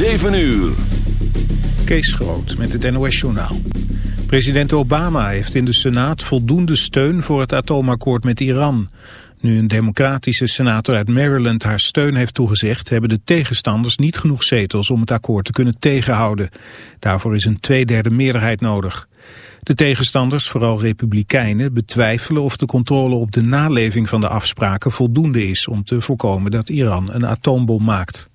7 uur. Kees Groot met het NOS-journaal. President Obama heeft in de Senaat voldoende steun voor het atoomakkoord met Iran. Nu een democratische senator uit Maryland haar steun heeft toegezegd... hebben de tegenstanders niet genoeg zetels om het akkoord te kunnen tegenhouden. Daarvoor is een tweederde meerderheid nodig. De tegenstanders, vooral republikeinen, betwijfelen of de controle op de naleving van de afspraken voldoende is om te voorkomen dat Iran een atoombom maakt.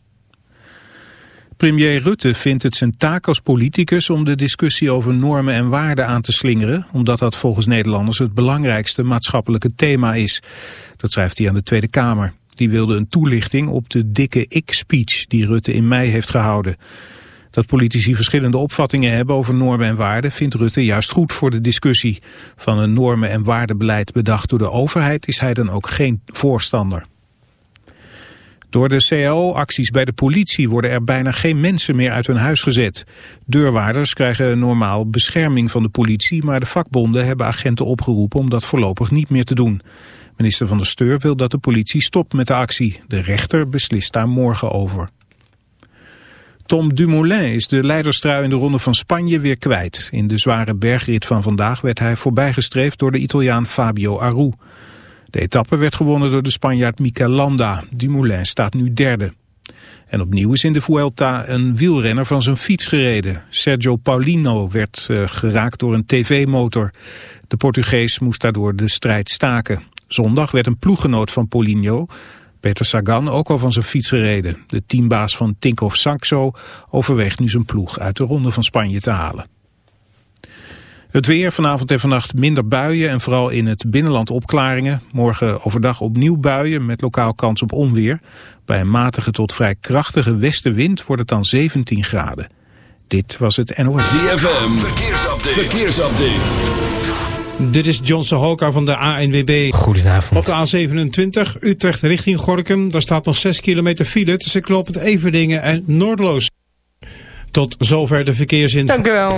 Premier Rutte vindt het zijn taak als politicus om de discussie over normen en waarden aan te slingeren, omdat dat volgens Nederlanders het belangrijkste maatschappelijke thema is. Dat schrijft hij aan de Tweede Kamer. Die wilde een toelichting op de dikke ik-speech die Rutte in mei heeft gehouden. Dat politici verschillende opvattingen hebben over normen en waarden vindt Rutte juist goed voor de discussie. Van een normen- en waardebeleid bedacht door de overheid is hij dan ook geen voorstander. Door de CAO-acties bij de politie worden er bijna geen mensen meer uit hun huis gezet. Deurwaarders krijgen normaal bescherming van de politie, maar de vakbonden hebben agenten opgeroepen om dat voorlopig niet meer te doen. Minister van der Steur wil dat de politie stopt met de actie. De rechter beslist daar morgen over. Tom Dumoulin is de leiderstrui in de Ronde van Spanje weer kwijt. In de zware bergrit van vandaag werd hij voorbijgestreefd door de Italiaan Fabio Aru. De etappe werd gewonnen door de Spanjaard Mikel Landa. Dumoulin staat nu derde. En opnieuw is in de Vuelta een wielrenner van zijn fiets gereden. Sergio Paulino werd uh, geraakt door een tv-motor. De Portugees moest daardoor de strijd staken. Zondag werd een ploeggenoot van Paulinho, Peter Sagan, ook al van zijn fiets gereden. De teambaas van Tinkoff Saxo overweegt nu zijn ploeg uit de Ronde van Spanje te halen. Het weer vanavond en vannacht minder buien en vooral in het binnenland opklaringen. Morgen overdag opnieuw buien met lokaal kans op onweer. Bij een matige tot vrij krachtige westenwind wordt het dan 17 graden. Dit was het NOS. ZFM, verkeersupdate. verkeersupdate. Dit is John Sahoka van de ANWB. Goedenavond. Op de A27 Utrecht richting Gorkum. Daar staat nog 6 kilometer file tussen knooppunt Everdingen en Noordloos. Tot zover de verkeersin. Dank u wel.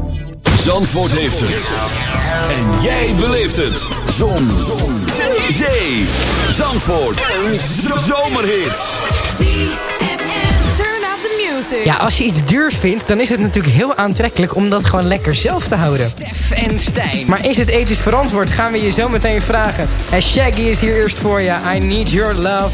Zandvoort heeft het. En jij beleeft het. Zon. Zon. Zee. Zee. Zandvoort. Een zomerhit. Turn up the music. Ja, als je iets duur vindt, dan is het natuurlijk heel aantrekkelijk om dat gewoon lekker zelf te houden. Stef en Stijn. Maar is het ethisch verantwoord? Gaan we je zo meteen vragen. En Shaggy is hier eerst voor je. I need your love.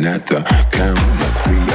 And at the count of three,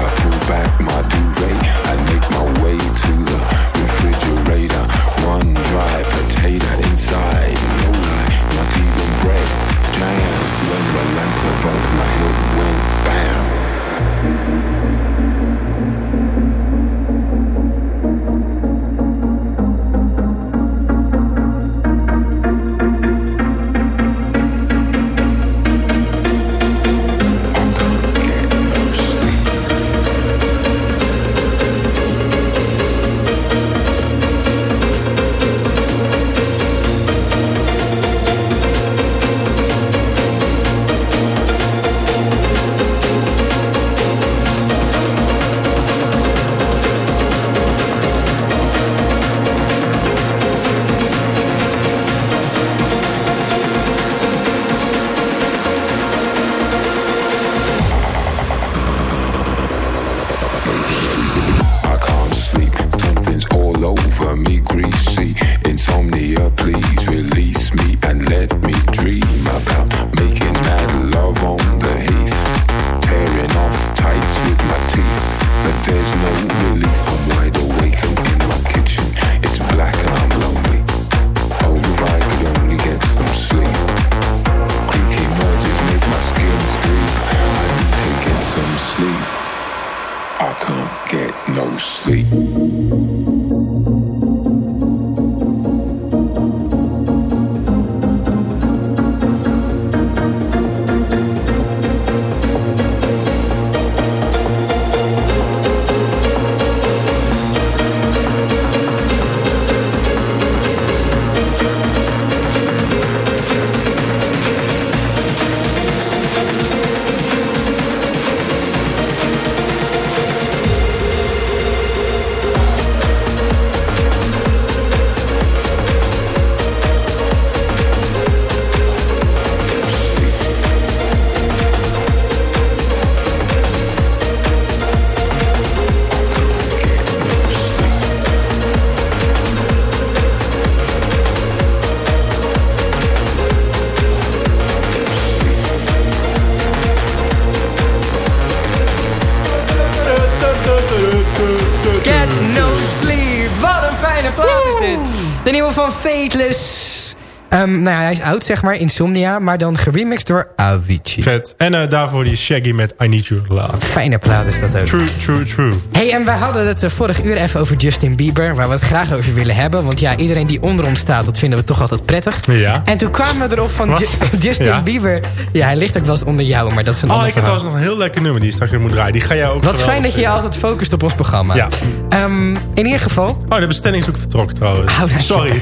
Ehm, nou ja, hij is oud, zeg maar, Insomnia. Maar dan geremixed door Avicii. Vet. En eh, daarvoor die Shaggy met I Need Your Love. Fijne plaat is dat ook. True, true, true. hey, en wij hadden het eh, vorig uur even over Justin Bieber. Waar we het graag over willen hebben. Want ja, iedereen die onder ons staat, dat vinden we toch altijd prettig. Ja. En toen kwamen we erop van? Ju- Justin Ja. Bieber. Ja, hij ligt ook wel eens onder jou, maar dat is een Oh, ik heb trouwens nog een heel lekker nummer die je straks weer moet draaien. Die ga jij ook Wat fijn dat je je altijd focust op ons programma. Ja. Ehm, in ieder geval... Oh, de bestelling is ook vertrokken trouwens. Oh, nee. Sorry.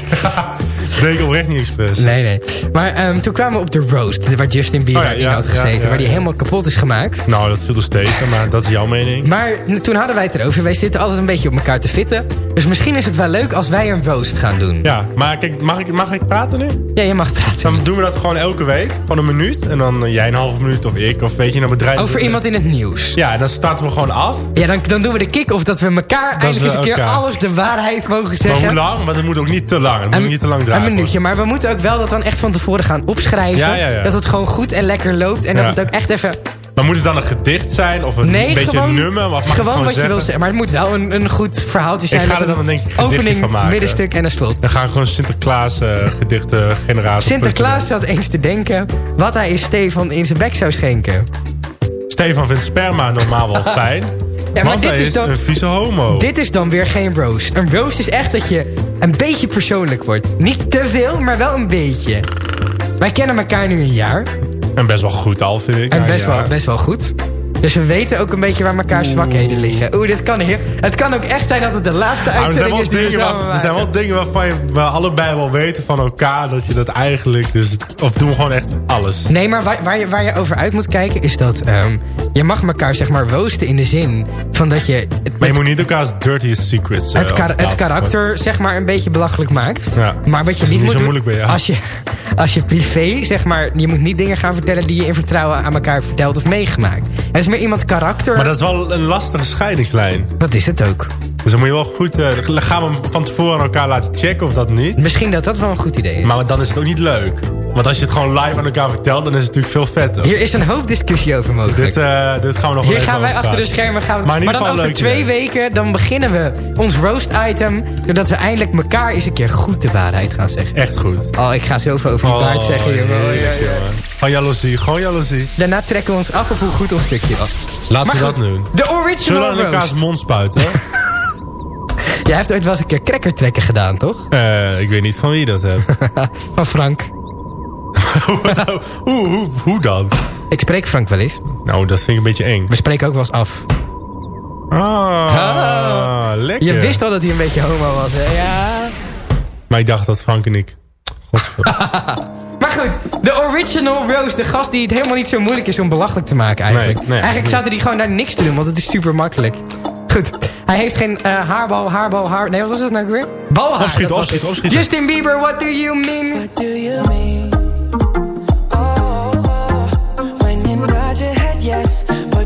Ik oprecht niet expres. Nee, nee. Maar ehm, toen kwamen we op de roast, waar Justin Bieber Oh ja, in had gezeten. ja, waar die helemaal kapot is gemaakt. Nou, dat viel dus tegen, maar dat is jouw mening. Maar toen hadden wij het erover. Wij zitten altijd een beetje op elkaar te fitten. Dus misschien is het wel leuk als wij een roast gaan doen. Ja, maar kijk, mag ik, mag ik praten nu? Ja, je mag praten. Dan doen we dat gewoon elke week. Gewoon een minuut. En dan eh, jij een halve minuut of ik. Of weet je, dan bedrijf... Over iemand in het nieuws. Ja, dan starten we gewoon af. Ja, dan, dan doen we de kick-off dat we elkaar eindelijk we eens een keer alles de waarheid mogen Maar zeggen. hoe lang? Want het moet ook niet te lang. Het moet niet te lang draaien. Een minuutje, maar we moeten ook wel dat dan echt van tevoren gaan opschrijven. Dat het gewoon goed en lekker loopt. En dat het ook echt even... Maar moet het dan een gedicht zijn? Of een Nee, beetje gewoon, een nummer? Wat mag ik gewoon gewoon wat je wil zeggen. Maar het moet wel een, een goed verhaaltje zijn. Ik ga er dan denk ik een Opening, van maken. middenstuk en een slot. Dan gaan we gewoon Sinterklaas eh, gedichten generatie. Sinterklaas zat eens te denken wat hij is Stefan in zijn bek zou schenken. Stefan vindt sperma normaal wel fijn. Ja, maar want dit hij is is dan- een vieze homo. Dit is dan weer geen roast. Een roast is echt dat je een beetje persoonlijk wordt. Niet te veel, maar wel een beetje. Wij kennen elkaar nu een jaar. En best wel goed al, vind ik. En best, ja. wel, best wel goed. Dus we weten ook een beetje waar elkaar zwakheden liggen. Oeh, dit kan heel... Het kan ook echt zijn dat het de laatste Nou, uitzending is die we waar, er zijn wel dingen waarvan je, we allebei wel weten van elkaar... dat je dat eigenlijk... Dus, of doen we gewoon echt alles. Nee, maar waar, waar, je, waar je over uit moet kijken is dat... ehm, je mag elkaar zeg maar roosten in de zin van dat je... Het, Maar je moet niet elkaars dirtiest secrets... eh, het, kar- op het tafel karakter zeg maar een beetje belachelijk maakt. Ja. Maar wat je niet niet moet zo doen... moeilijk bij. Als je, als je privé zeg maar... Je moet niet dingen gaan vertellen die je in vertrouwen aan elkaar vertelt of meegemaakt. Het is meer iemands karakter. Maar dat is wel een lastige scheidingslijn. Dat is het ook. Dus dan moet je wel goed... eh, gaan we van tevoren aan elkaar laten checken of dat niet. Misschien dat dat wel een goed idee is. Maar dan is het ook niet leuk. Want als je het gewoon live aan elkaar vertelt, dan is het natuurlijk veel vetter. Hier is een hoop discussie over mogelijk. Dit, eh, dit gaan we nog Hier gaan wij achter de schermen gaan. we- Maar in Maar, dan over twee weken, dan beginnen we ons roast item. Doordat we eindelijk elkaar eens een keer goed de waarheid gaan zeggen. Echt goed. Oh, ik ga zoveel over die baard zeggen. jongen. Oh, ja, ja. Gewoon jaloezie, gewoon jaloezie. Daarna trekken we ons af op hoe goed ons stukje was. Laten Maar we goed, dat doen. De Zullen we original aan elkaars roast. mond spuiten? Jij hebt ooit wel eens een keer cracker trekken gedaan, toch? Eh, ik weet niet van wie dat heeft. Van Frank. hoe, hoe, hoe dan? Ik spreek Frank wel eens. Nou, dat vind ik een beetje eng. We spreken ook wel eens af. Ah, lekker. Je wist al dat hij een beetje homo was, hè? Ja. Maar ik dacht dat Frank en ik... Maar goed, de original roast. De gast die het helemaal niet zo moeilijk is om belachelijk te maken eigenlijk. Nee, nee, eigenlijk niet. zaten die gewoon daar niks te doen, want het is super makkelijk. Goed, hij heeft geen eh, haarbal, haarbal, haar... Nee, wat was dat nou weer? Balhaar. Opschieten, opschieten, opschieten. Justin Bieber, what do you mean? What do you mean?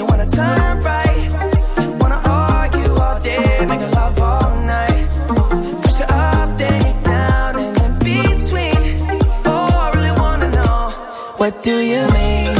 you wanna turn right. Wanna argue all day, making love all night. First, you're up, then you're down, and in between. Oh, I really wanna know what do you mean?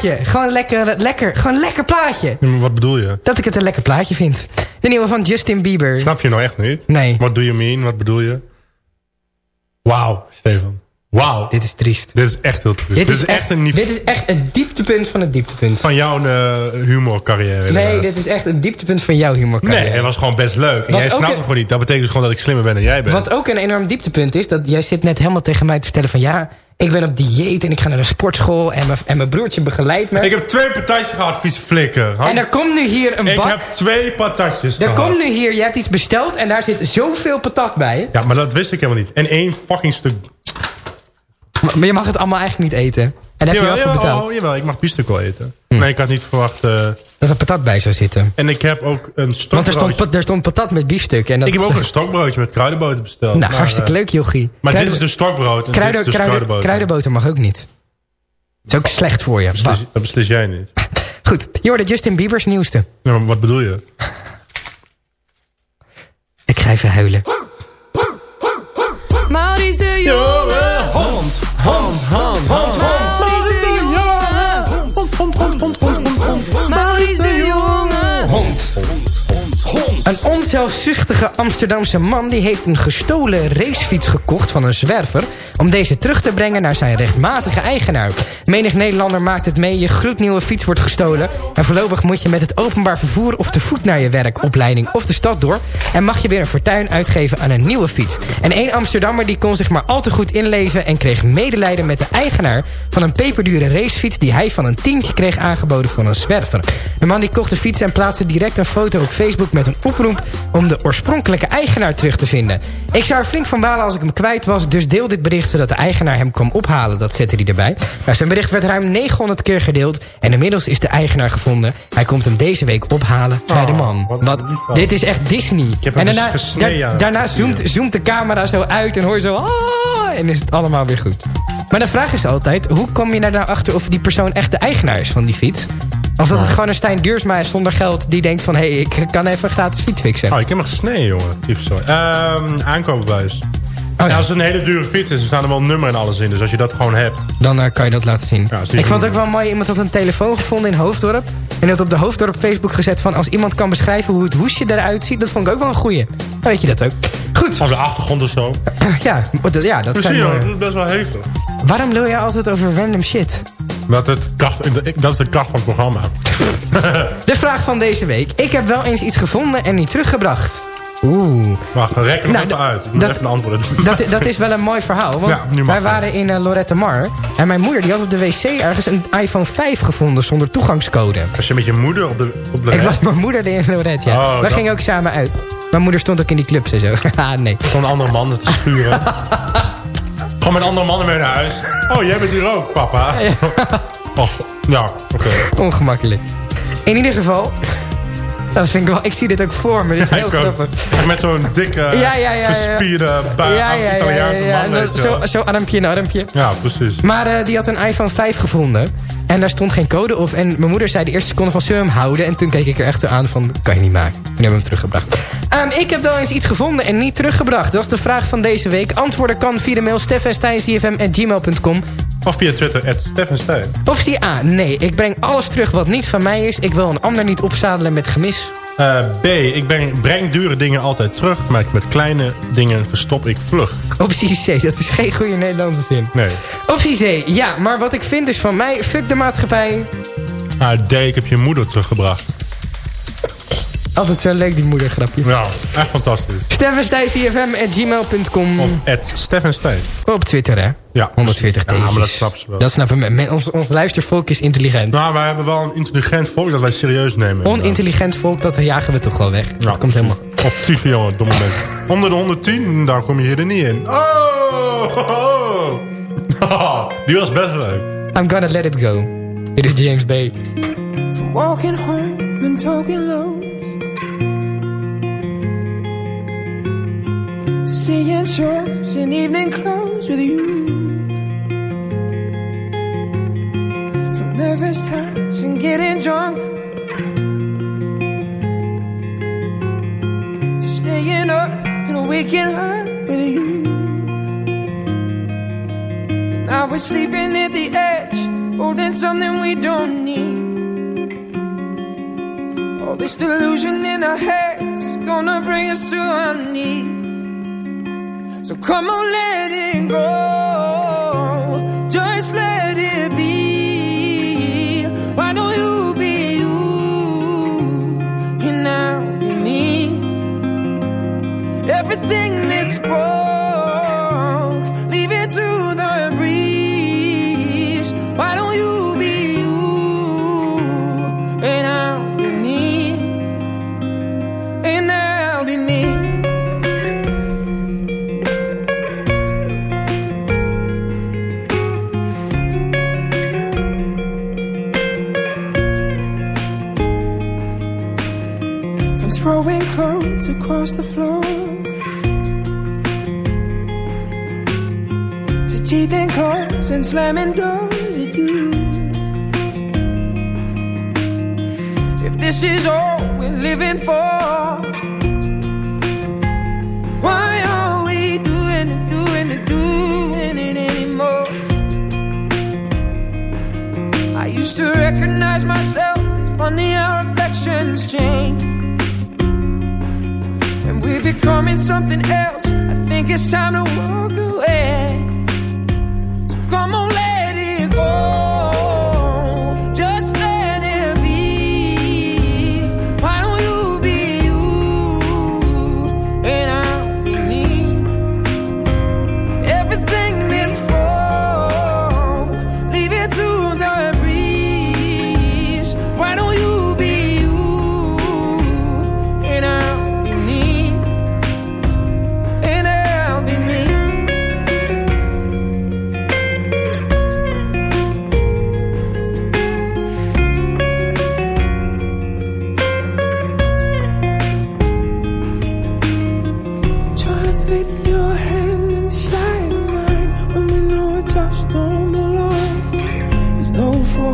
Plaatje. Gewoon lekker, lekker, gewoon een lekker plaatje. Ja, maar Wat bedoel je? Dat ik het een lekker plaatje vind. De nieuwe van Justin Bieber. Snap je nou echt niet? Nee. What do you mean? Wat bedoel je? Wauw, Stefan. Wauw. Dit is triest. Dit is echt heel triest. Dit, is echt, een dit is echt het dieptepunt van het dieptepunt. van jouw eh, humorcarrière. Nee, dit is echt het dieptepunt van jouw humor. Nee, het was gewoon best leuk. En Wat jij snapt een- het gewoon niet. Dat betekent dus gewoon dat ik slimmer ben dan jij bent. Wat ook een enorm dieptepunt is, dat jij zit net helemaal tegen mij te vertellen van ja, ik ben op dieet en ik ga naar de sportschool en mijn, en mijn broertje begeleidt me. Ik heb twee patatjes gehad, vieze flikker. En er komt nu hier een Ik bak. heb twee patatjes Er gehad. komt nu hier, je hebt iets besteld en daar zit zoveel patat bij. Ja, maar dat wist ik helemaal niet. En één fucking stuk... Maar je mag het allemaal eigenlijk niet eten. En heb je wel voor jawel, betaald. oh, jawel, ik mag biefstuk wel eten. Nee, ik had niet verwacht... eh, dat er patat bij zou zitten. En ik heb ook een Want er stokbroodje. stond, er stond patat met biefstuk. En dat, Ik heb ook een stokbroodje met kruidenboter besteld. Nou, Maar, hartstikke eh, leuk, jochie. Maar dit is dus stokbrood en kruiden- dit is dus kruiden- kruidenboter. Kruidenboter mag ook niet. Dat is ook slecht voor je. Beslis- dat beslis jij niet. Goed, je hoorde Justin Bieber's nieuwste. Ja, maar wat bedoel je? Ik ga even huilen. Maurice de Jonge. Hond, hond, hond, hond, Maurice Fool. Een onzelfzuchtige Amsterdamse man die heeft een gestolen racefiets gekocht van een zwerver... om deze terug te brengen naar zijn rechtmatige eigenaar. Menig Nederlander maakt het mee, je gloednieuwe fiets wordt gestolen... en voorlopig moet je met het openbaar vervoer of te voet naar je werk, opleiding of de stad door... en mag je weer een fortuin uitgeven aan een nieuwe fiets. En één Amsterdammer die kon zich maar al te goed inleven... en kreeg medelijden met de eigenaar van een peperdure racefiets... die hij van een tientje kreeg aangeboden van een zwerver. De man die kocht de fiets en plaatste direct een foto op Facebook met een oproep... om de oorspronkelijke eigenaar terug te vinden. Ik zou er flink van balen als ik hem kwijt was... dus deel dit bericht zodat de eigenaar hem kwam ophalen. Dat zette hij erbij. Nou, zijn bericht werd ruim 900 keer gedeeld... en inmiddels is de eigenaar gevonden. Hij komt hem deze week ophalen bij de man. wat dit is echt Disney. heb en hem dus daarna, da- daarna zoomt, zoomt de camera zo uit en hoor je zo... "Ah", en is het allemaal weer goed. Maar de vraag is altijd... hoe kom je er nou achter of die persoon echt de eigenaar is van die fiets? Of dat het gewoon een Stijn Duursma is zonder geld... die denkt van, hé, hey, ik kan even een gratis fiets fixen. Oh, ik heb hem gesneden, jongen. Sorry. Ehm aankoopbewijs. Oh, ja. Als het een hele dure fiets is, er staan er wel nummer en alles in. Dus als je dat gewoon hebt. Dan eh, kan je dat laten zien. Ja, ik vond het ook wel mooi. Iemand had een telefoon gevonden in Hoofddorp. En dat op de Hoofddorp Facebook gezet van... als iemand kan beschrijven hoe het hoesje eruit ziet... dat vond ik ook wel een goeie. Dan weet je dat ook. Goed. Van de achtergrond of zo. Ja, dat- ja dat Dus zijn... eh, dat is best wel heftig. waarom lul je altijd over random shit? Dat, het kracht, dat is de kracht van het programma. De vraag van deze week. Ik heb wel eens iets gevonden en niet teruggebracht. Oeh. Wacht, rek hem Nou, even dat- uit. Ik moet dat- even een antwoord doen. Dat, dat is wel een mooi verhaal. Want Ja, wij waren in uh, Lorette Mar. En mijn moeder die had op de wc ergens een iPhone 5 gevonden zonder toegangscode. Als je met je moeder op de, op de Ik was met mijn moeder in Lorette, ja. Oh, Wij dat- gingen ook samen uit. Mijn moeder stond ook in die clubs en zo. ah, nee. Van een andere man te schuren. Gewoon met andere mannen mee naar huis. Oh, jij bent hier ook, papa. Och, ja, oké. Ongemakkelijk. In ieder geval... Dat vind ik wel... Ik zie dit ook voor me. Dit is heel grappig. Met zo'n dikke, Ja, ja, ja, ja. gespierde, bui- Ja, ja, ja, Italiaanse ja, ja. man. Zo, zo armpje in armpje. Ja, precies. Maar eh, die had een iPhone 5 gevonden. En daar stond geen code op. En mijn moeder zei de eerste seconde van... zullen we hem houden? En toen keek ik er echt zo aan van... dat kan je niet maken. Toen hebben we hem teruggebracht. Ehm, ik heb wel eens iets gevonden en niet teruggebracht. Dat is de vraag van deze week. Antwoorden kan via de mail steffensteincfm.gmail.com. Of via Twitter, at Stefan Stijn. Optie A. Nee, ik breng alles terug wat niet van mij is. Ik wil een ander niet opzadelen met gemis. Eh, B, ik breng, breng dure dingen altijd terug, maar met kleine dingen verstop ik vlug. Optie C. Dat is geen goede Nederlandse zin. Nee. Optie C. Ja, maar wat ik vind is van mij... Fuck de maatschappij. Ah, D, ik heb je moeder teruggebracht. Altijd zo leuk die moedergrapjes. Ja, echt fantastisch. steffensteincfm.gmail.com Of at Stefan Stijn. Op Twitter, hè? Ja, 140 precies. Ja, maar dat snappen ze wel. Dat snappen we. Men- Ons, ons luistervolk is intelligent. Nou, wij hebben wel een intelligent volk dat wij serieus nemen. Onintelligent volk, dat jagen we toch wel weg. Dat komt helemaal... Op TV, jongen, domme mensen. Onder de 110, daar kom je hier er niet in. Oh! Die was best leuk. I'm gonna let it go. Dit is James Bay. From walking home and talking lows seeing shows in evening clothes with you. From nervous touch and getting drunk to staying up and waking up with you. And now we're sleeping at the edge, holding something we don't need. All this delusion in our heads is gonna bring us to our knees. So come on, let it go.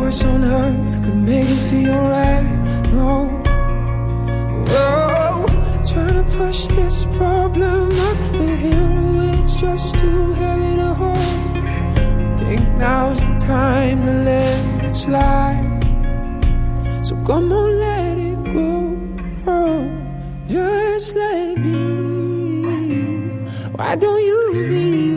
force on earth could make it feel right. No, oh, trying to push this problem up the hill, it's just too heavy to hold. I think now's the time to let it slide. So come on, let it go, oh, just let it be. Why don't you be?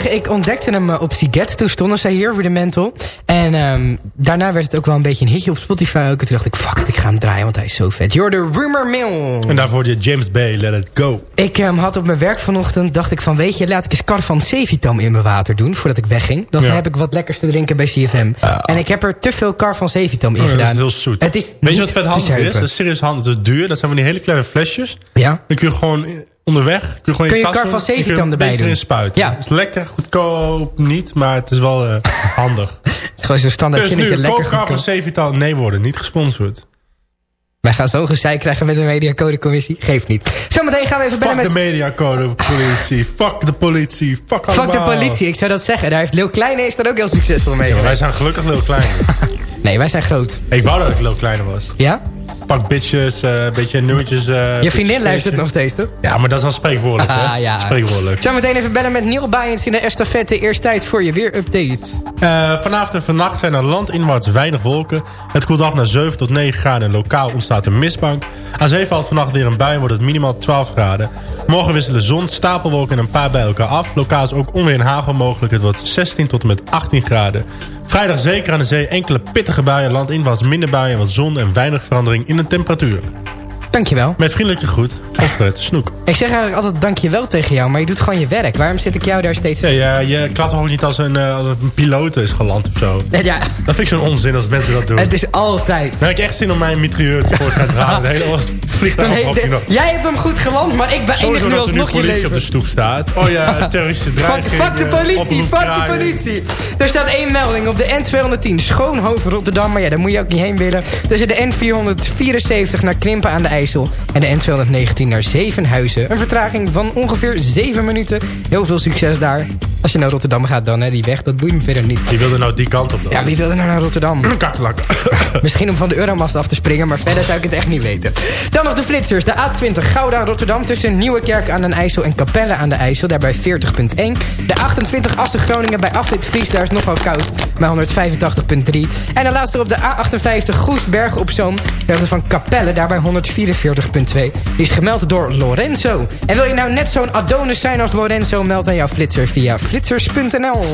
zeggen, ik ontdekte hem eh, op Siget. Toen stonden zij hier, Rudimental. En ehm, daarna werd het ook wel een beetje een hitje op Spotify ook. En toen dacht ik, fuck it, ik ga hem draaien, want hij is zo vet. You're the Rumor Mill. En daarvoor je James Bay, Let It Go. Ik ehm, had op mijn werk vanochtend, dacht ik van, weet je, laat ik eens kar van Sevitam in mijn water doen, voordat ik wegging. Dan Ja. heb ik wat lekkers te drinken bij CFM. En ik heb er te veel kar van Sevitam in Oh, dat gedaan. is heel zoet. Het is Weet je wat vet handig is? Dat is serieus handig. Dat is duur. Dat zijn van die hele kleine flesjes. Ja. Dan kun je gewoon onderweg... Kun je, gewoon Kun je kar van een erbij doen. spuiten. Ja. Het is lekker, goedkoop niet, maar het is wel eh, handig. Het is gewoon zo'n standaard dus zinnetje, nu, lekker kar van. Sevitam. Nee worden, niet gesponsord. Wij gaan zo'n gezeik krijgen met de mediacodecommissie. Geeft niet. Zometeen gaan we even bellen Fuck met... de mediacode politie. Fuck de politie. Fuck Fuck de politie, ik zou dat zeggen. Daar heeft Leeuw Kleine is daar ook heel succesvol mee. Ja, wij zijn gelukkig heel klein. Nee, wij zijn groot. ik wou dat ik heel kleiner was. Ja? Pak bitches, eh, een beetje nummertjes. eh, Je vriendin luistert nog steeds, toch? Ja, maar dat is dan spreekwoordelijk, hè? Ah, ja. Spreekwoordelijk. Zometeen even bellen met Neil Bayens in de estafette. Eerst tijd voor je weer update. Eh, vanavond en vannacht zijn er landinwaarts weinig wolken. Het koelt af naar 7 tot 9 graden en lokaal ontstaat een mistbank. Aan zee valt vannacht weer een bui en wordt het minimaal 12 graden. Morgen wisselen zon, stapelwolken en een paar bij elkaar af. Lokaal is ook onweer en hagel mogelijk. Het wordt 16 tot en met 18 graden. Vrijdag zeker aan de zee enkele pittige buien. Landinwaarts minder buien en wat zon en weinig verandering in de temperatuur. Dankjewel. Met vriendelijke groet, Alfred Snoek. Ik zeg eigenlijk altijd dankjewel tegen jou, maar je doet gewoon je werk. Waarom zit ik jou daar steeds... Nee, eh, je klapt ook niet als een, eh, als een piloot is geland of zo? Ja, Dat vind ik zo'n onzin als mensen dat doen. het is altijd... Dan heb ik echt zin om mijn mitrailleur tevoorschijn te halen. De hele was vliegtuig heeft de- jij hebt hem goed geland, maar ik beëindig Sowieso nu alsnog je politie op leven. de stoep staat. Oh ja, terroristische dreiging. fuck de politie, fuck de politie. Er staat één melding op de N210 Schoonhoven Rotterdam. Maar ja, daar moet je ook niet heen willen. Tussen de N474 naar Krimpen aan de En de N219 naar Zevenhuizen. Een vertraging van ongeveer 7 minuten. Heel veel succes daar. Als je naar Rotterdam gaat dan, hè, die weg, dat boeit me verder niet. Die wilde nou die kant op dan. Ja, wie wil er nou naar Rotterdam? Kakkelak. Misschien om van de Euromast af te springen, maar verder zou ik het echt niet weten. Dan nog de flitsers. De A20 Gouda Rotterdam tussen Nieuwekerk aan den IJssel en Capelle aan de IJssel. Daarbij 40.1. De 28 Assen Groningen bij afrit Fries. Daar is nogal koud. Bij 185.3. En de laatste op de A58 Goesberg op Zoom. Daar is van Capelle. Daarbij 144.2. Die is gemeld door Lorenzo. En wil je nou net zo'n Adonis zijn als Lorenzo? Meld aan jouw flitser via flitsers.nl.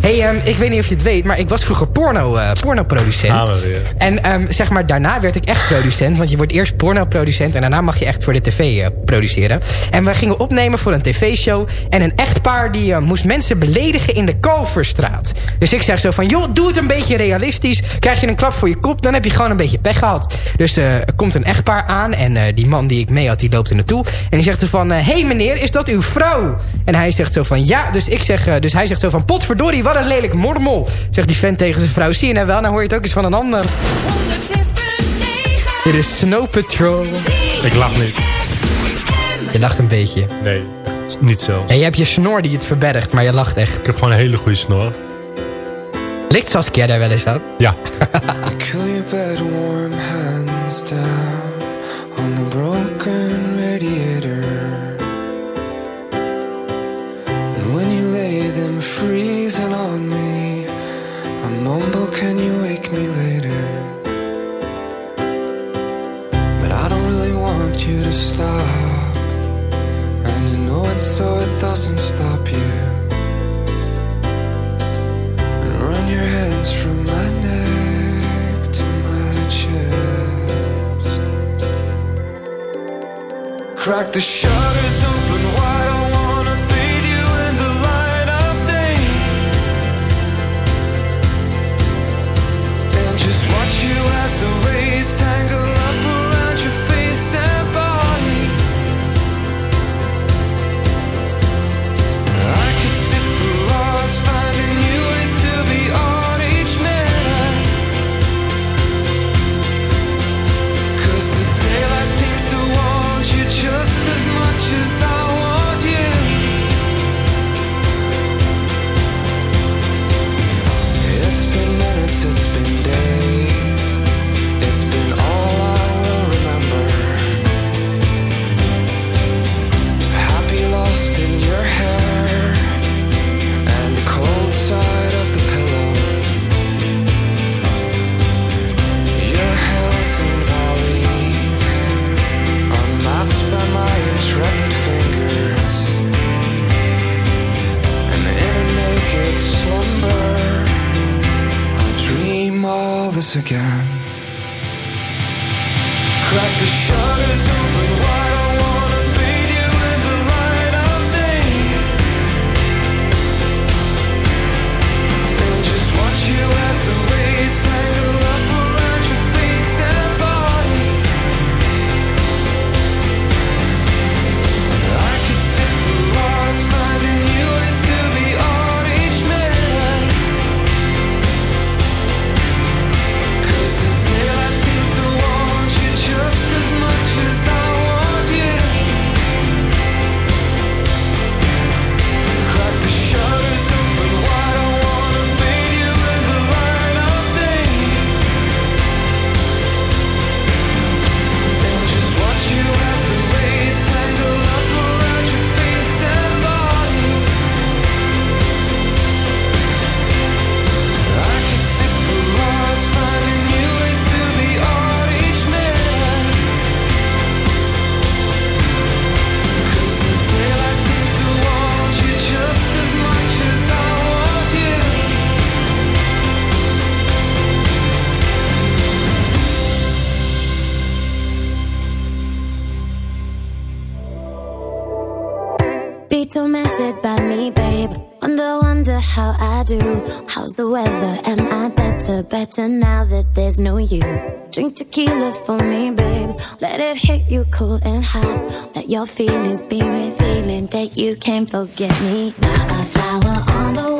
Hey, ehm, ik weet niet of je het weet, maar ik was vroeger porno, eh pornoproducent. Weer. En ehm, zeg maar, daarna werd ik echt producent. Want je wordt eerst pornoproducent en daarna mag je echt voor de tv eh, produceren. En we gingen opnemen voor een tv-show. En een echtpaar die eh, moest mensen beledigen in de Kalverstraat. Dus ik zeg zo van, joh, doe het een beetje realistisch. Krijg je een klap voor je kop, dan heb je gewoon een beetje pech gehad. Dus er komt een echtpaar aan en die man die ik mee had, die loopt er naartoe. En die zegt zo van, hé hey meneer, is dat uw vrouw? En hij zegt zo van, ja. Dus, ik zeg, eh, dus hij zegt zo van... Potverdorie, wat een lelijk mormel. Zegt die fan tegen zijn vrouw. Zie je nou wel, nou hoor je het ook eens van een ander. Dit is Snow Patrol. Ik lach niet. Je lacht een beetje. Nee, niet zelfs. En je hebt je snor die het verbergt, maar je lacht echt. Ik heb gewoon een hele goede snor. Ligt Saskia daar wel eens aan? Ja. Kill your bed, warm hands down On the broken radiator freezing on me. I mumble, can you wake me later? But I don't really want you to stop. And you know it, so it doesn't stop you. And run your hands from my neck to my chest. Crack the shutters open wide. there's no you. Drink tequila for me, babe. Let it hit you cold and hot. Let your feelings be revealing that you can't forget me. Not a flower on the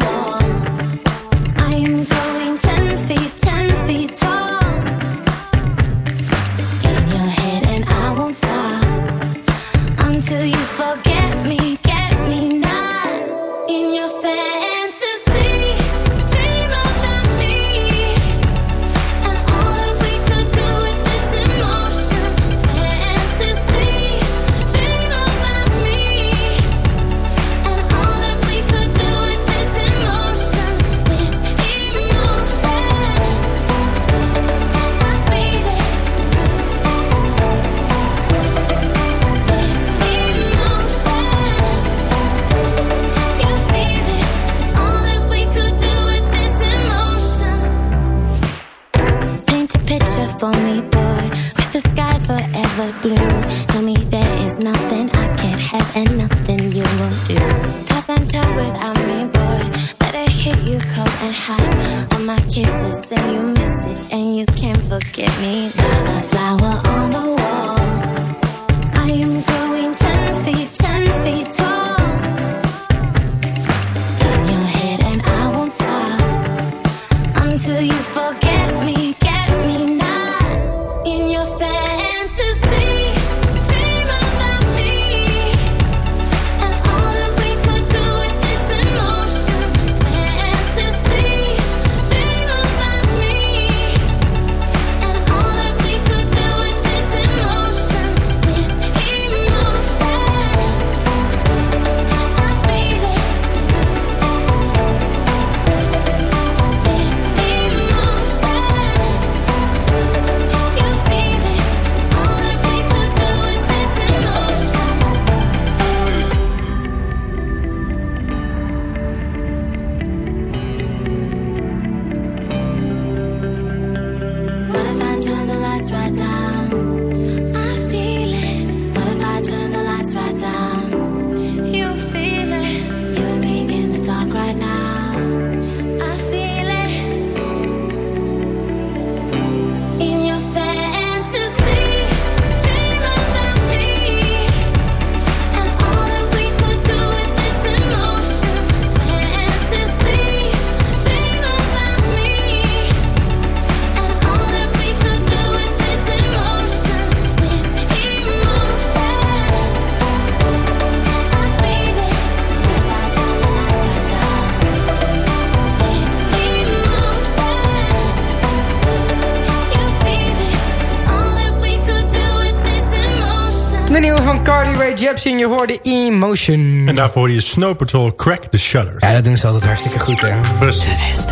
Jepsen. Je hoorde Emotion. En daarvoor hoorde je Snow Patrol Crack the Shutters. Ja, dat doen ze altijd hartstikke goed, hè. Precies.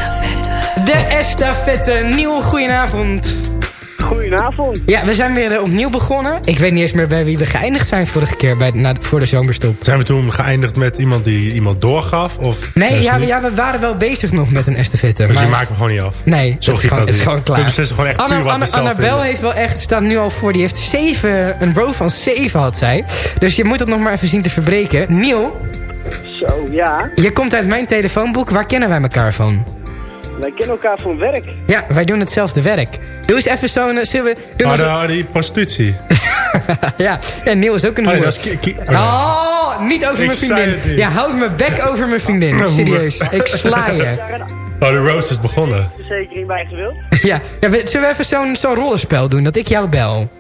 De estafette. Nieuw, goedenavond. Goedenavond. Ja, we zijn weer eh, opnieuw begonnen. Ik weet niet eens meer bij wie we geëindigd zijn vorige keer bij, na, voor de zomerstop. Zijn we toen geëindigd met iemand die iemand doorgaf? Of Nee, Dus ja, niet? ja, we waren wel bezig nog met een estafette. Dus maar... die maken we gewoon niet af. Nee, Zo het is, gewoon, dat het is gewoon klaar. We beslissen gewoon echt Anna, puur wat Anna, Annabel heeft wel echt, staat nu al voor, die heeft zeven, een row van zeven had zij. Dus je moet het nog maar even zien te verbreken. Niel, Zo, ja. je komt uit mijn telefoonboek. Waar kennen wij elkaar van? Wij kennen elkaar van werk. Ja, wij doen hetzelfde werk. Doe eens even zo'n... eh, Zullen we... Die prostitutie. ja, ja, Niel is ook een Oh, hoer. oh, Oh, niet over Ik mijn vriendin. Ja, houd mijn bek over mijn vriendin. Serieus, ik sla je. Oh, de roast is begonnen. Verzekering bij gewild. Ja, zullen we even zo'n zo'n rollenspel doen, dat ik jou bel?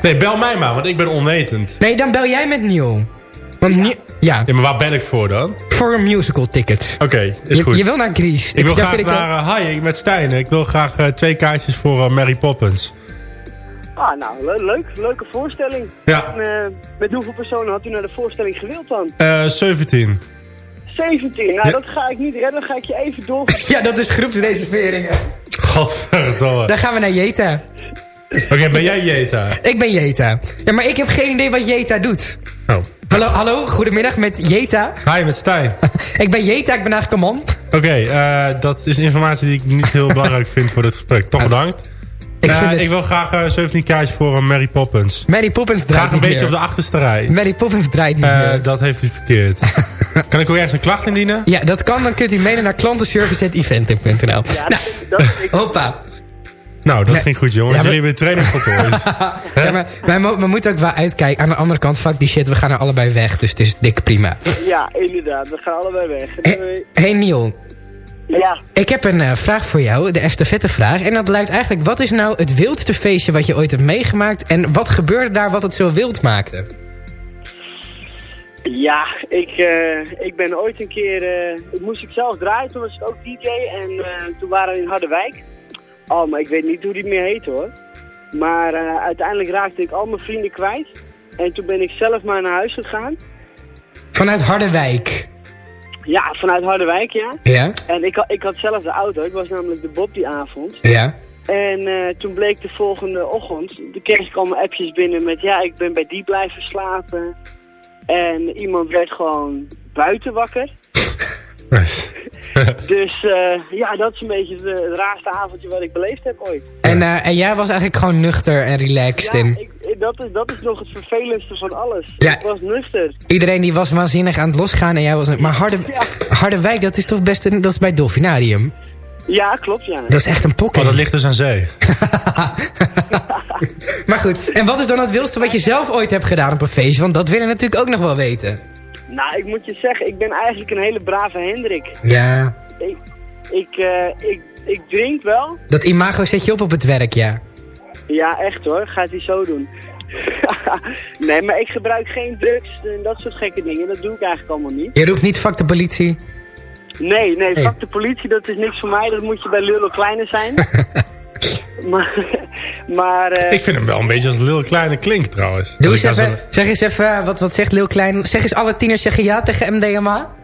Nee, bel mij maar, want ik ben onwetend. Nee, dan bel jij met Niel. Want Niel- ja, Ja, maar waar ben ik voor dan? voor een musical tickets. Oké, is je, goed. je wil naar Greece. ik wil dat graag naar... eh, hi, ik met Stijn. Ik wil graag eh, twee kaartjes voor eh, Mary Poppins. Ah, nou, le- leuk. Leuke voorstelling. Ja. En, eh, met hoeveel personen had u naar de voorstelling gewild dan? Eh 17. 17. Nou, Ja. dat ga ik niet redden. Dan ga ik je even door. Ja, dat is groepsreserveringen. Godverdomme. Dan gaan we naar Jeta. Oké, ben jij Jeta? Ik ben Jeta. Ja, maar ik heb geen idee wat Jeta doet. Oh. Hallo, hallo, goedemiddag met Jeta. Hi, met Stijn. ik ben Jeta, ik ben eigenlijk een man. Oké, eh, dat is informatie die ik niet heel belangrijk vind voor dit gesprek. Toch bedankt. Ik Eh, het- ik wil graag eh 17 kaartjes voor eh, Mary Poppins. Mary Poppins draait Graag een beetje meer. op de achterste rij. Mary Poppins draait niet Eh, meer. dat heeft u verkeerd. kan ik ook ergens een klacht indienen? Ja, dat kan. Dan kunt u mailen naar klantenservice.eventim.nl. Ja, dat, dat, ik, Hoppa. Nou, dat ging goed, jongen. Ja, Jullie hebben de training voltooid. ja, maar we moeten ook wel uitkijken. Aan de andere kant, fuck die shit, we gaan er allebei weg. Dus het is dik prima. ja, inderdaad. We gaan allebei weg. Doei. Hey Niel, Ja. ik heb een eh, vraag voor jou, de estafette vraag. En dat luidt eigenlijk, wat is nou het wildste feestje wat je ooit hebt meegemaakt? En wat gebeurde daar wat het zo wild maakte? Ja, ik, eh, ik ben ooit een keer... eh, ik moest ik zelf draaien, toen was ik ook DJ. En eh, toen waren we in Harderwijk. Oh, maar ik weet niet hoe die meer heet hoor. Maar eh, uiteindelijk raakte ik al mijn vrienden kwijt. En toen ben ik zelf maar naar huis gegaan. Vanuit Harderwijk. Ja, vanuit Harderwijk, ja. Ja? En ik, had- ik had zelf de auto. Ik was namelijk de Bob die avond. Ja? En eh, toen bleek de volgende ochtend, toen kreeg ik allemaal appjes binnen met ja, ik ben bij die blijven slapen. En iemand werd gewoon buiten wakker. Nice. Dus eh, ja, dat is een beetje het, eh, het raarste avondje wat ik beleefd heb ooit. En, eh, en jij was eigenlijk gewoon nuchter en relaxed. Ja, en ik, dat, is, dat is nog het vervelendste van alles. Ja. Ik was nuchter. iedereen die was waanzinnig aan het losgaan en jij was... Maar Harde, Harderwijk, dat is toch best een, dat is bij het Dolfinarium? Ja, klopt ja. Dat is echt een pocket. Oh, dat ligt dus aan zee. Maar goed, en wat is dan het wildste wat je zelf ooit hebt gedaan op een feest? Want dat willen we natuurlijk ook nog wel weten. Nou, ik moet je zeggen, ik ben eigenlijk een hele brave Hendrik. Ja, Ik, ik, eh, ik, ik drink wel. dat imago zet je op op het werk, ja. Ja, echt hoor. Gaat hij zo doen. nee, maar ik gebruik geen drugs en dat soort gekke dingen. Dat doe ik eigenlijk allemaal niet. Je roept niet fuck de politie. Nee, nee, Hey. fuck de politie, dat is niks voor mij. Dat moet je bij Lullo Kleine zijn. maar, maar eh, Ik vind hem wel een beetje als Lil Kleine klink trouwens. Doe eens nou even, zeg eens even, wat, wat zegt Lil Klein? Zeg eens alle tieners zeggen ja tegen MDMA?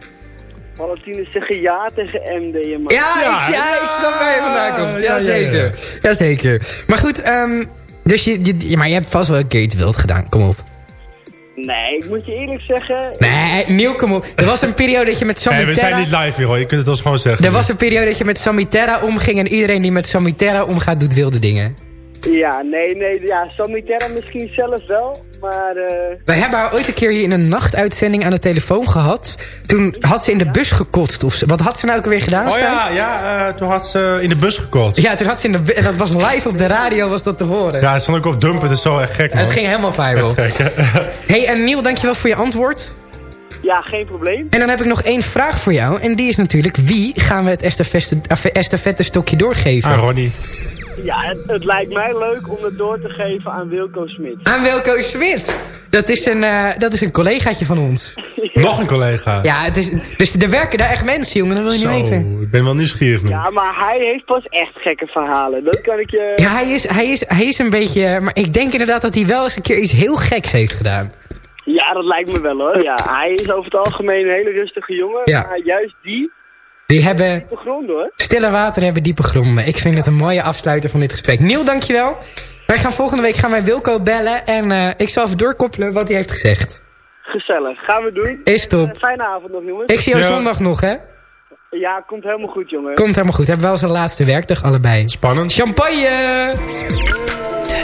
alle tieners zeggen ja tegen MDMA. Ja, ik, ja, ik snap waar je vandaan komt. Jazeker. Jazeker. Maar goed, ehm, dus je, je, ja, maar je hebt vast wel een keer iets wild gedaan. Kom op. Nee, ik moet je eerlijk zeggen... Nee, Niel, kom op. Er was een periode dat je met Nee, Sammy we zijn niet live hier hoor. Je kunt het ons gewoon zeggen. Er was een periode dat je met Sammy Terra omging... en iedereen die met Sammy Terra omgaat doet wilde dingen. Ja, nee, nee, ja, Samiterra misschien zelf wel, maar... eh, Wij hebben haar ooit een keer hier in een nachtuitzending aan de telefoon gehad. Toen had ze in de bus gekotst. Of ze, wat had ze nou ook alweer gedaan, Oh Stijn? ja, ja eh, toen had ze in de bus gekotst. Ja, toen had ze in de en dat was live op de radio was dat te horen. Ja, het stond ook op dumpen. Het is zo echt gek man. Het ging helemaal viral. Hè? hey, en Niel, dankjewel voor je antwoord. ja, geen probleem. En dan heb ik nog één vraag voor jou. En die is natuurlijk, wie gaan we het estafette, estafette stokje doorgeven? Ah, Ronnie. Ja, het, het lijkt mij leuk om het door te geven aan Wilco Smit. Aan Wilco Smit. Dat is een, eh, dat is een collegaatje van ons. Nog een collega. Ja, het is, dus er werken daar echt mensen, jongen. Dat wil je Zo, niet weten. ik ben wel nieuwsgierig nu. Ja, maar hij heeft pas echt gekke verhalen. Dat kan ik je... Ja, hij is, hij, is, hij is een beetje... Maar ik denk inderdaad dat hij wel eens een keer iets heel geks heeft gedaan. Ja, dat lijkt me wel hoor. Ja, hij is over het algemeen een hele rustige jongen. Ja. Maar juist die, Die hebben diepe grond hoor. stille water hebben diepe gronden. Ik vind het een mooie afsluiter van dit gesprek. Niel, dankjewel. Wij gaan volgende week gaan wij Wilco bellen. En eh, ik zal even doorkoppelen wat hij heeft gezegd. Gezellig, gaan we doen. Is top. Eh, fijne avond nog jongens. Ik zie jou zondag nog, hè? Ja, komt helemaal goed jongen. Komt helemaal goed. Hebben wel zijn laatste werkdag allebei. Spannend. Champagne! De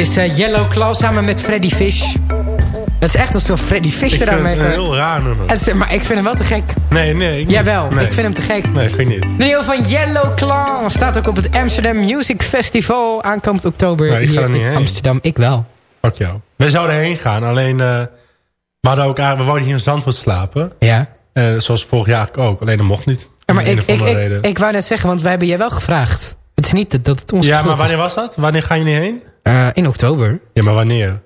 is eh, Yellow Claw samen met Freddy Fish. Het is echt alsof Freddy Fish Ik eraan vind het mee... een heel raar nummer. Het maar ik vind hem wel te gek. Nee, nee. Ik. Jawel, nee. ik vind hem te gek. Nee, vind ik niet. Neil van Yellow Claw staat ook op het Amsterdam Music Festival aankomend oktober ik hier er niet in heen. Amsterdam. Ik wel. Fuck jou. Wij zouden heen gaan, alleen... eh we, hadden ook, we wouden hier in Zandvoort slapen. Ja. Eh, zoals vorig jaar ook, alleen dat mocht niet. Ja, maar ik, ik, ik, ik wou net zeggen, want wij hebben jij wel gevraagd. Het is niet dat, dat het ons ja, maar wanneer was dat? Wanneer ga je niet heen? Eh, in oktober. Ja, maar wanneer?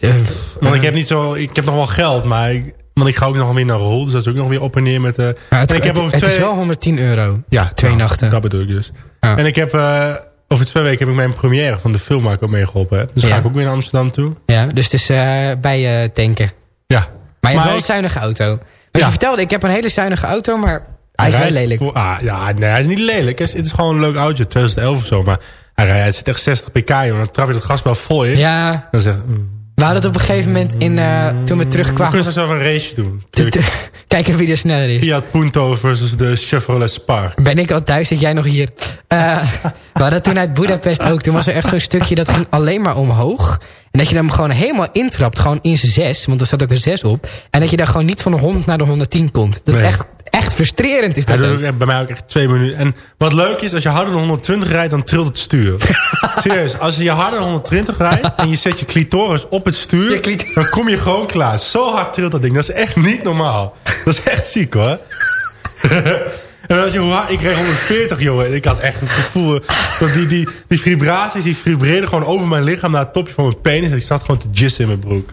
Eh, Want ik heb niet zo... Ik heb nog wel geld, maar... Ik, want ik ga ook nog weer naar Rol. Dus dat is ook nog weer op en neer met... de. maar het, en ik heb het- over het twee... is wel 110 euro. Ja, Twee nou, nachten. Dat bedoel ik dus. En ik heb... eh, over twee weken heb ik mijn première van de film waar ik ook mee geholpen heb. Dus Ja. ga ik ook weer naar Amsterdam toe. Ja, dus het is eh, bij je tanken. Ja. Maar je hebt wel een zuinige auto. Want Ja. je vertelde, ik heb een hele zuinige auto, maar hij is wel lelijk. voor- ah, ja, nee, hij is niet lelijk. Het is, het is gewoon een leuk autootje, 2011 of zo. Maar hij rijdt, het zit echt 60 pk, joh. Dan trap je het gasbel vol in. Ja. Dan zegt mm. We hadden het op een gegeven moment in, eh, toen we We terugkwamen. kunnen straks even een race doen. Kijken wie er sneller is. Fiat Punto versus de Chevrolet Spark. Ben ik al thuis, zit jij nog hier? Eh, we hadden toen uit Budapest ook. Toen was er echt zo'n stukje dat ging alleen maar omhoog. En dat je dan gewoon helemaal intrapt. Gewoon in zijn zes. Want er staat ook een zes op. En dat je dan gewoon niet van de 100 naar de 110 komt. Dat is echt, echt frustrerend. Is dat echt bij mij ook echt twee minuten. En wat leuk is, als je harder dan 120 rijdt, dan trilt het stuur. Serieus, als je harder dan 120 rijdt en je zet je clitoris op het stuur, dan kom je gewoon klaar. Zo hard trilt dat ding. Dat is echt niet normaal. Dat is echt ziek hoor. En als je, hoe hard, ik kreeg 140 jongen. En ik had echt het gevoel dat die, die, die vibraties, die vibreerden gewoon over mijn lichaam naar het topje van mijn penis. En ik zat gewoon te jissen in mijn broek.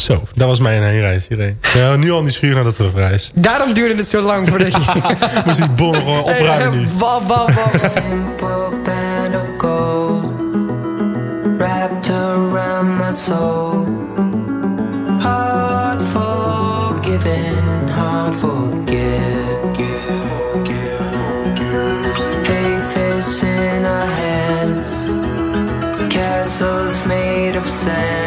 Zo, dat was mijn heenreis hierheen. Ja, nu al nieuwsgierig naar de terugreis. Daarom duurde het zo lang voordat je... Moest die bon gewoon opruimen nu. Wap, wap, wap. simple band of gold wrapped around my soul. Hard forgiven, hard forget. Faith is in our hands, castles made of sand.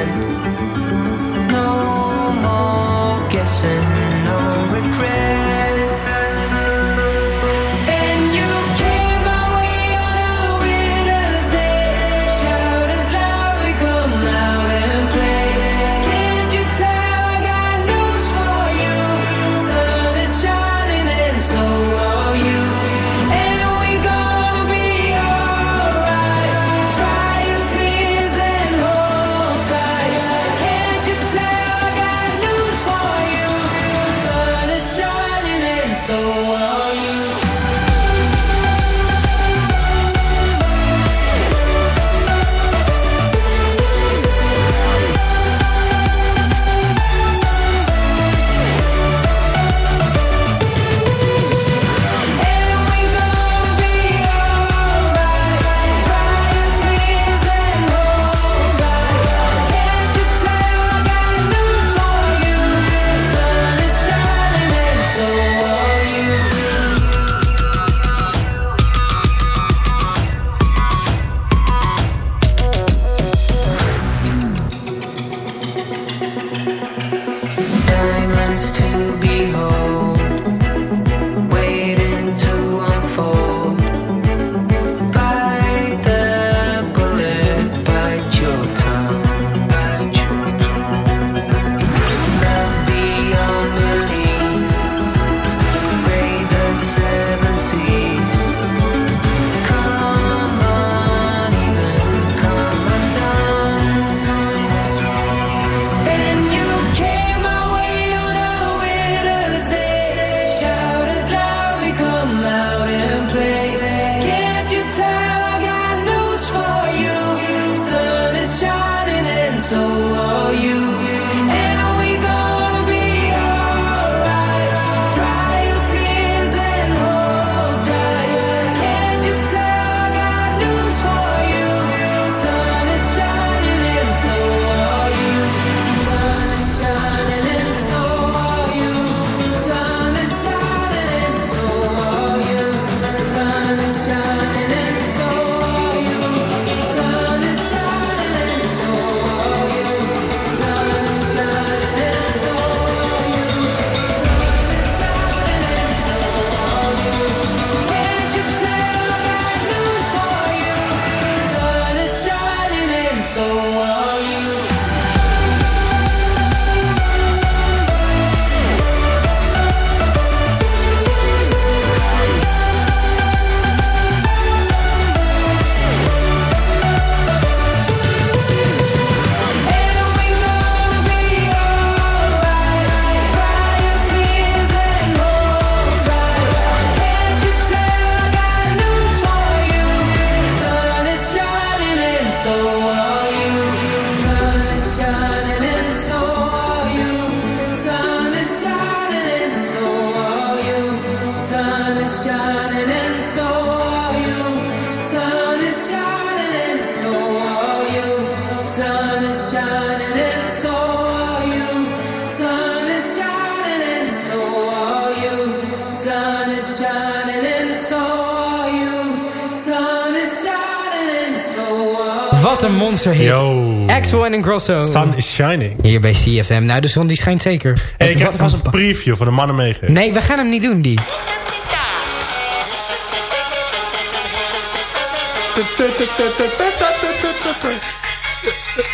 Monsterhit. Yo. Axel en Grosso. Sun is shining. Hier bij CFM. Nou, de zon die schijnt zeker. Hey, ik heb vast een preview van de mannen meegegeven. Nee, we gaan hem niet doen, die.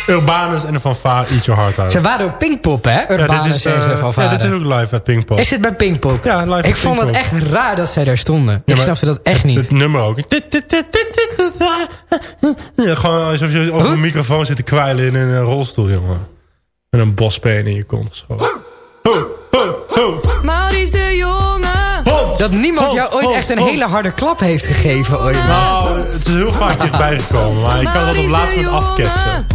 Urbanus en de fanfare Eat Your Heart Out. Ze waren op Pinkpop, hè? ja, dit Urbanus is, en eh, ja, dit is ook live met Pinkpop. Is dit bij Pinkpop? Ja, live Ik vond het echt raar dat zij daar stonden. Ja, ik snapte dat echt niet. Het nummer ook. Ja, gewoon alsof je over een microfoon zit te kwijlen in een eh, rolstoel, jongen. Met een bospeen in je kont geschoten. Maurice de Jonge. Dat niemand jou ooit echt een hele harde klap heeft gegeven ooit. Nou, het is heel vaak dichtbij gekomen, maar ik kan dat op het laatste moment afketsen.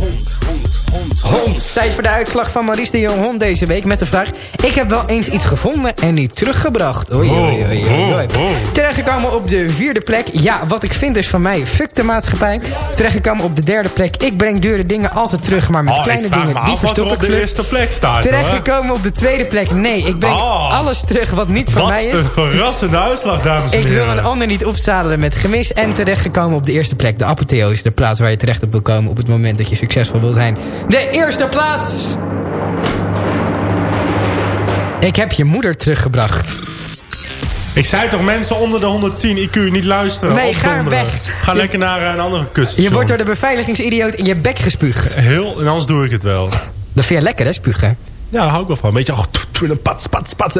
Hond. Tijd voor de uitslag van Maurice de Jong Hond deze week met de vraag... Ik heb wel eens iets gevonden en niet teruggebracht. Oei, oei, oei, oei. Terechtgekomen op de vierde plek. Ja, wat ik vind is van mij. Fuck de maatschappij. Terechtgekomen op de derde plek. Ik breng dure dingen altijd terug, maar met Oh, kleine ik dingen me die af wat er verstop op ik de vlug. eerste plek staat. Terechtgekomen op de tweede plek. Nee, ik breng Oh. alles terug wat niet van Wat mij is. een verrassende uitslag, dames en Ik heren. wil een ander niet opzadelen met gemis. En terechtgekomen op de eerste plek. De apotheose. De plaats waar je terecht op wil komen op het moment dat je succesvol wil zijn. De eerste plaats! Ik heb je moeder teruggebracht. Ik zei toch mensen onder de 110 IQ niet luisteren. Nee, ga weg. Ga lekker naar een andere kutstation. Je wordt door de beveiligingsidioot in je bek gespuugd. Heel, en anders doe ik het wel. Dat vind je lekker, hè, spugen? Ja, daar hou ik wel van. Een beetje, oh, pats, pats, pats.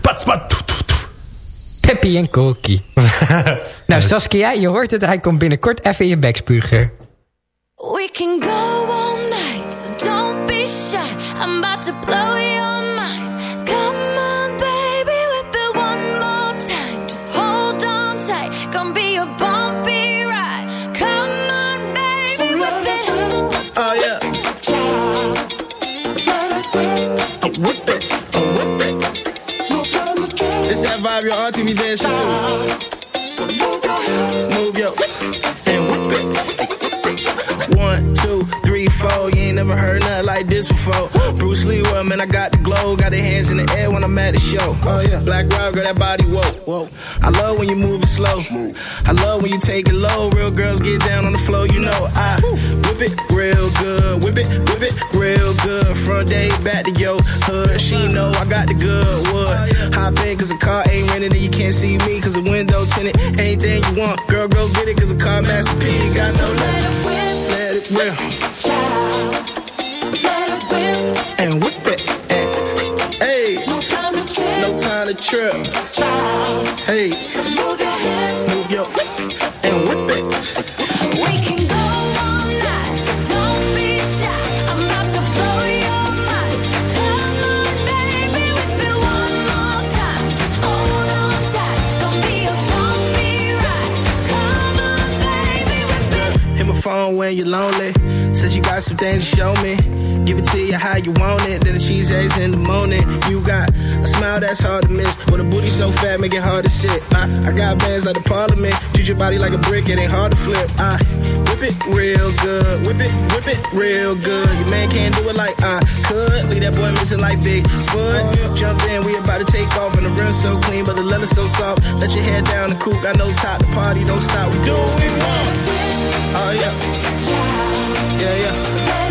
Pats, pats. Peppy en Koki. nou, Saskia, je hoort het. Hij komt binnenkort even in je bek spugen. We can go all night, so don't be shy. I'm about to blow your mind. Come on, baby, whip it one more time. Just hold on tight, gonna be a bumpy ride. Come on, baby, whip it. Oh yeah. Oh, whip it, oh, whip it. It's that vibe your auntie be dancing to. Move your and whip never heard nothing like this before. Bruce Lee, well, man, I got the glow. Got the hands in the air when I'm at the show. Oh yeah. Black Rob, girl, that body, whoa, whoa. I love when you move it slow. I love when you take it low. Real girls get down on the floor, you know I whip it real good. Whip it, whip it real good. Front day, back to your hood. She know I got the good wood. Hop in, cause the car ain't rented and you can't see me, cause the window tinted. Anything you want, girl, go get it, cause the car Master P got no let it whip. Let it whip. And whip it. And, hey. No time to trip. No time to trip. Child. Hey. so Move your hips. Move your and whip it. We can go all night, so don't be shy. I'm about to blow your mind. Come on, baby, whip it one more time. Just hold on tight, gonna be a bumpy ride. Come on, baby, whip it. Hit my phone when you're lonely. Said you got some things to show me. Give it to you how you want it. Then the cheese eggs in the morning. You got a smile that's hard to miss. With a booty so fat, make it hard to sit. I, I got bands like the parliament. Treat your body like a brick, it ain't hard to flip. I whip it real good. Whip it, whip it real good. Your man can't do it like I could. Leave that boy missing like Bigfoot. Jump in, we about to take off. And the rim so clean, but the leather so soft. Let your head down the coupe. Got no top, the party don't stop. We do what we want. Oh yeah. Yeah, yeah.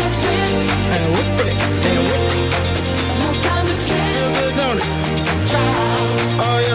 Oh yeah.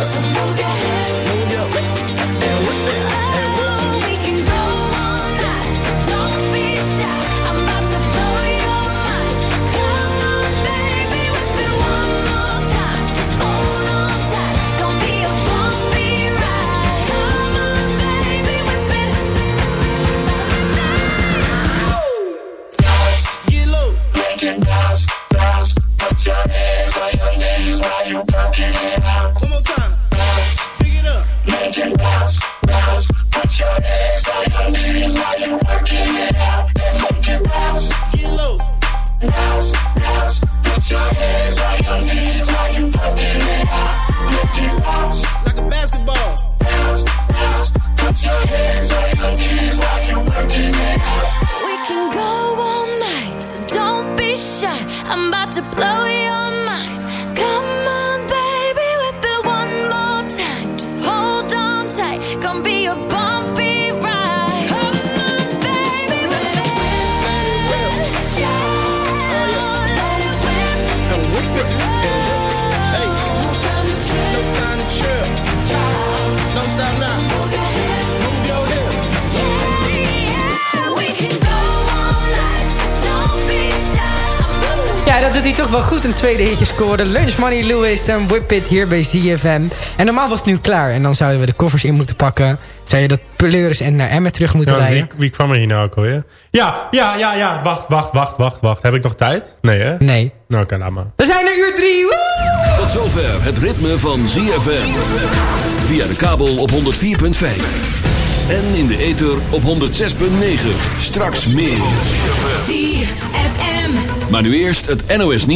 Scoren. Lunch Money Lewis en Whip It hier bij ZFM. En normaal was het nu klaar. En dan zouden we de koffers in moeten pakken. Zou je dat Pleuris en naar Emmen terug moeten Ja, rijden? wie, wie kwam er hier nou ook alweer? Ja, ja, ja, ja. Wacht, wacht, wacht, wacht, wacht. Heb ik nog tijd? Nee, hè? Nee. Nou, oké, laat maar. We zijn er uur drie. Woe! Tot zover het ritme van ZFM. Via de kabel op 104.5. En in de ether op 106.9. Straks meer. ZFM. Maar nu eerst het NOS nieuws.